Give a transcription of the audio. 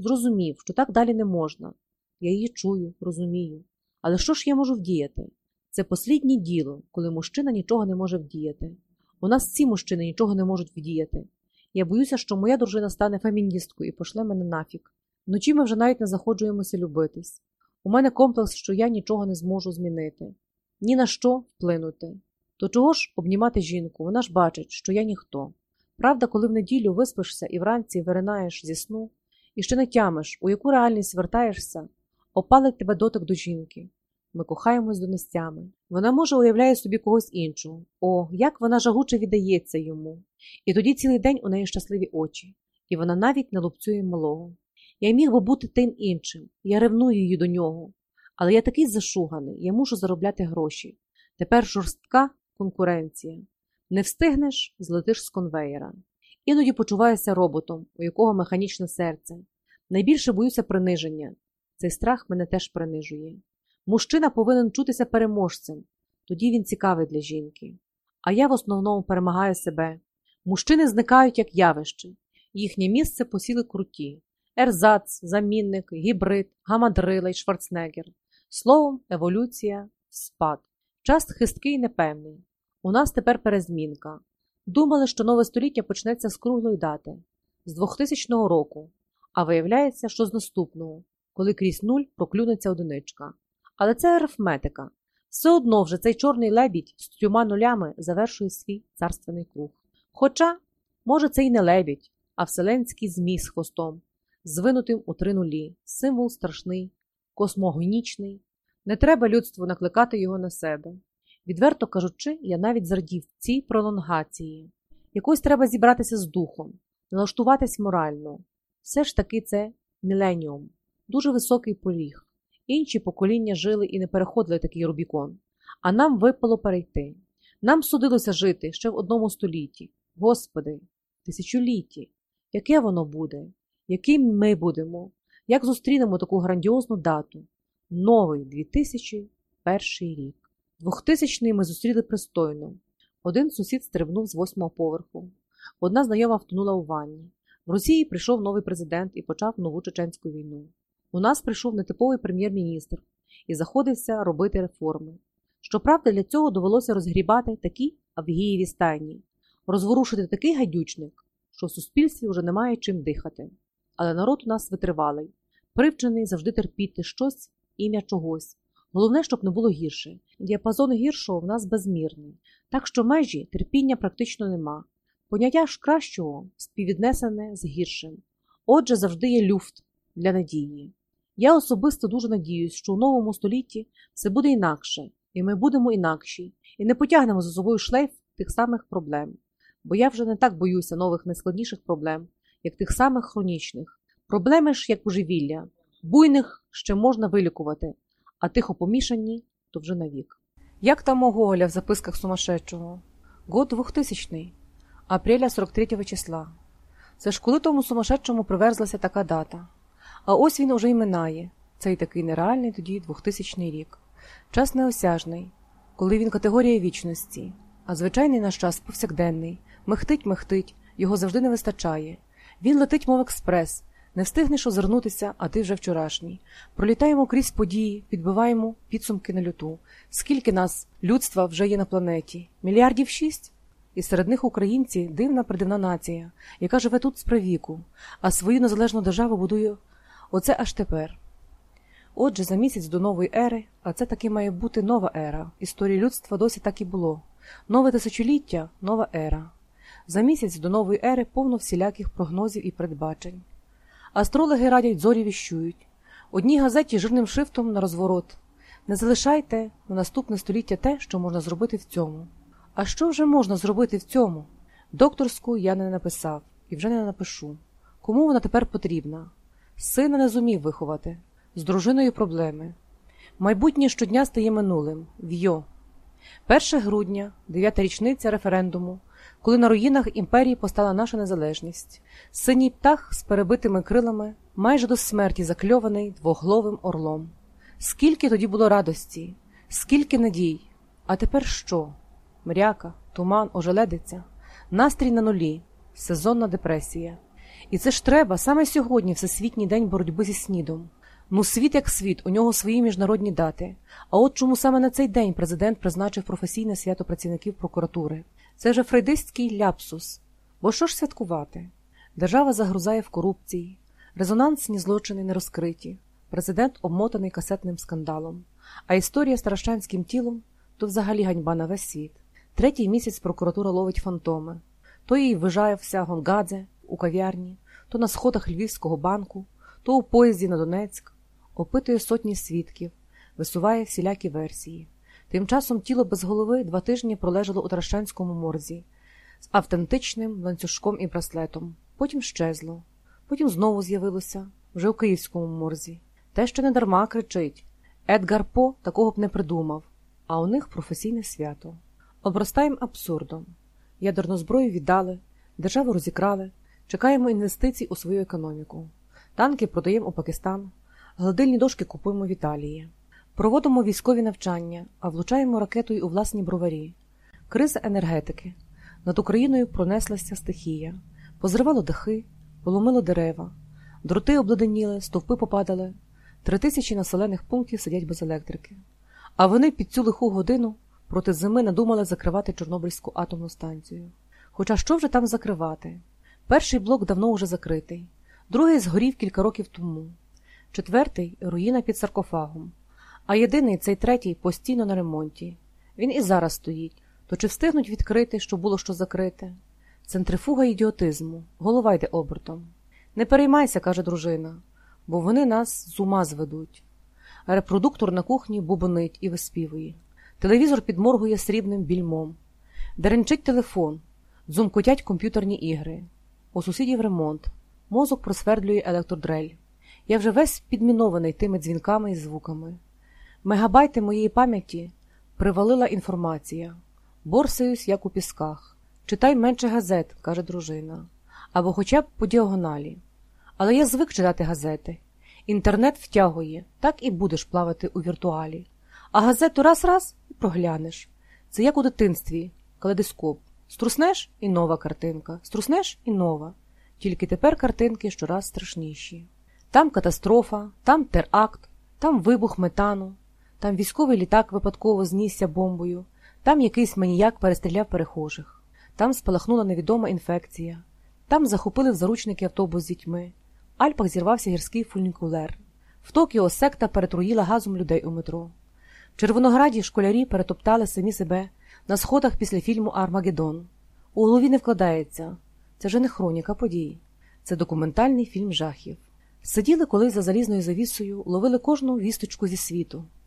Зрозумів, що так далі не можна. Я її чую, розумію. Але що ж я можу вдіяти? Це посліднє діло, коли мужчина нічого не може вдіяти. У нас всі мужчини нічого не можуть вдіяти. Я боюся, що моя дружина стане феміністкою і пошле мене нафік. Вночі ми вже навіть не заходжуємося любитись. У мене комплекс, що я нічого не зможу змінити, ні на що вплинути. То чого ж обнімати жінку? Вона ж бачить, що я ніхто. Правда, коли в неділю виспишся і вранці виринаєш зі сну, і ще не тямиш, у яку реальність вертаєшся, опалить тебе дотик до жінки. Ми кохаємось донестями. Вона може уявляє собі когось іншого. О, як вона жагуче віддається йому. І тоді цілий день у неї щасливі очі, і вона навіть не лупцює малого. Я міг би бути тим іншим, я ревную її до нього. Але я такий зашуганий, я мушу заробляти гроші. Тепер жорстка конкуренція. Не встигнеш, злетиш з конвеєра. Іноді почуваюся роботом, у якого механічне серце. Найбільше боюся приниження. Цей страх мене теж принижує. Мужчина повинен чутися переможцем, тоді він цікавий для жінки. А я в основному перемагаю себе. Мужчини зникають як явище, їхнє місце посіли круті. Ерзац, замінник, гібрид, гамадрила й шварцнегер. Словом, еволюція, спад. Час хисткий і непевний. У нас тепер перезмінка. Думали, що нове століття почнеться з круглої дати, з 2000 року, а виявляється, що з наступного, коли крізь нуль проклюнеться одиничка. Але це арифметика. Все одно вже цей чорний лебідь з трьома нулями завершує свій царственний круг. Хоча, може, це й не лебідь, а вселенський змій з хвостом, звинутим у три нулі, символ страшний, космогонічний. Не треба людству накликати його на себе. Відверто кажучи, я навіть зрадів цій пролонгації. Якось треба зібратися з духом, налаштуватись морально. Все ж таки це міленіум, дуже високий поріг. Інші покоління жили і не переходили такий Рубікон, а нам випало перейти. Нам судилося жити ще в одному столітті. Господи, тисячолітті. Яке воно буде? Яким ми будемо? Як зустрінемо таку грандіозну дату? Новий 2001 рік. Двохтисячний ми зустріли пристойно. Один сусід стрибнув з восьмого поверху. Одна знайома втонула у ванні. В Росії прийшов новий президент і почав нову чеченську війну. У нас прийшов нетиповий прем'єр-міністр і заходився робити реформи. Щоправда, для цього довелося розгрібати такі авгієві стайні, розворушити такий гадючник, що в суспільстві вже немає чим дихати. Але народ у нас витривалий, привчений завжди терпіти щось ім'я чогось. Головне, щоб не було гірше. Діапазон гіршого в нас безмірний, так що межі терпіння практично нема. Поняття ж кращого співвіднесене з гіршим. Отже, завжди є люфт для надії. Я особисто дуже надіюсь, що у новому столітті все буде інакше, і ми будемо інакші, і не потягнемо за собою шлейф тих самих проблем. Бо я вже не так боюся нових найскладніших проблем, як тих самих хронічних. Проблеми ж як божевілля, буйних ще можна вилікувати, а тихо помішані то вже навік. Як там у в записках сумасшедшого? Год 2000 апреля 43-го числа. Це ж коли тому сумасшедшому приверзлася така дата. А ось він уже й минає, цей такий нереальний тоді 2000 рік. Час неосяжний, коли він категорія вічності, а звичайний наш час повсякденний, мехтить, мехтить, його завжди не вистачає. Він летить, мов експрес, не встигнеш озирнутися, а ти вже вчорашній. Пролітаємо крізь події, підбиваємо підсумки на люту. Скільки нас, людства, вже є на планеті? Мільярдів шість? І серед них українці дивна придивна нація, яка живе тут з правіку, а свою незалежну державу будує оце аж тепер. Отже, за місяць до нової ери, а це таки має бути нова ера. Історії людства досі так і було. Нове тисячоліття нова ера. За місяць до нової ери повно всіляких прогнозів і передбачень. Астрологи радять зорі віщують. Одній газеті жирним шрифтом на розворот. Не залишайте на наступне століття те, що можна зробити в цьому. А що вже можна зробити в цьому? Докторську я не написав і вже не напишу. Кому вона тепер потрібна? Сина не зумів виховати, з дружиною проблеми. Майбутнє щодня стає минулим. В'йо. 1 грудня, дев'ята річниця референдуму, коли на руїнах імперії постала наша незалежність. Синій птах з перебитими крилами, майже до смерті закльований двогловим орлом. Скільки тоді було радості, скільки надій. А тепер що? Мряка, туман, ожеледиця, настрій на нулі, сезонна депресія. І це ж треба саме сьогодні, Всесвітній день боротьби зі снідом. Ну, світ як світ, у нього свої міжнародні дати. А от чому саме на цей день президент призначив професійне свято працівників прокуратури? Це вже фрейдистський ляпсус. Бо що ж святкувати? Держава загрузає в корупції, резонансні злочини не розкриті, президент обмотаний касетним скандалом, а історія з таращанським тілом то взагалі ганьба на весь світ. Третій місяць прокуратура ловить фантоми. То їй вижає вся Гонгадзе у кав'ярні, то на сходах Львівського банку, то у поїзді на Донецьк, опитує сотні свідків, висуває всілякі версії. Тим часом тіло без голови два тижні пролежало у Таращанському морзі з автентичним ланцюжком і браслетом, потім щезло, потім знову з'явилося вже у Київському морзі. Те, що не дарма кричить Едгар По такого б не придумав, а у них професійне свято. Обростаємо абсурдом. Ядерну зброю віддали, державу розікрали, чекаємо інвестицій у свою економіку. Танки продаємо у Пакистан, гладильні дошки купуємо в Італії. Проводимо військові навчання, а влучаємо ракетою у власні броварі. Криза енергетики. Над Україною пронеслася стихія. Позривало дахи, поломило дерева, дроти обледеніли, стовпи попадали. Три тисячі населених пунктів сидять без електрики. А вони під цю лиху годину проти зими надумали закривати Чорнобильську атомну станцію. Хоча що вже там закривати? Перший блок давно уже закритий, другий згорів кілька років тому, четвертий руїна під саркофагом, а єдиний цей третій постійно на ремонті. Він і зараз стоїть. То чи встигнуть відкрити, що було що закрите? Центрифуга ідіотизму, голова йде обертом. Не переймайся, каже дружина, бо вони нас з ума зведуть. Репродуктор на кухні бубонить і виспівує. Телевізор підморгує срібним більмом. Деренчить телефон, дзумкотять комп'ютерні ігри. У сусідів ремонт. Мозок просвердлює електродрель. Я вже весь підмінований тими дзвінками і звуками. Мегабайти моєї пам'яті привалила інформація. Борсаюсь, як у пісках. Читай менше газет, каже дружина, або хоча б по діагоналі. Але я звик читати газети. Інтернет втягує, так і будеш плавати у віртуалі. А газету раз-раз і проглянеш. Це як у дитинстві, калейдоскоп. Струснеш і нова картинка, струснеш і нова. Тільки тепер картинки щораз страшніші. Там катастрофа, там теракт, там вибух метану, там військовий літак випадково знісся бомбою, там якийсь маніяк перестріляв перехожих, там спалахнула невідома інфекція, там захопили в заручники автобус з дітьми. В Альпах зірвався гірський фунікулер. В Токіо секта перетруїла газом людей у метро. В Червонограді школярі перетоптали самі себе на сходах після фільму Армагеддон. У голові не вкладається. Це вже не хроніка подій, це документальний фільм жахів. Сиділи колись за залізною завісою, ловили кожну вісточку зі світу.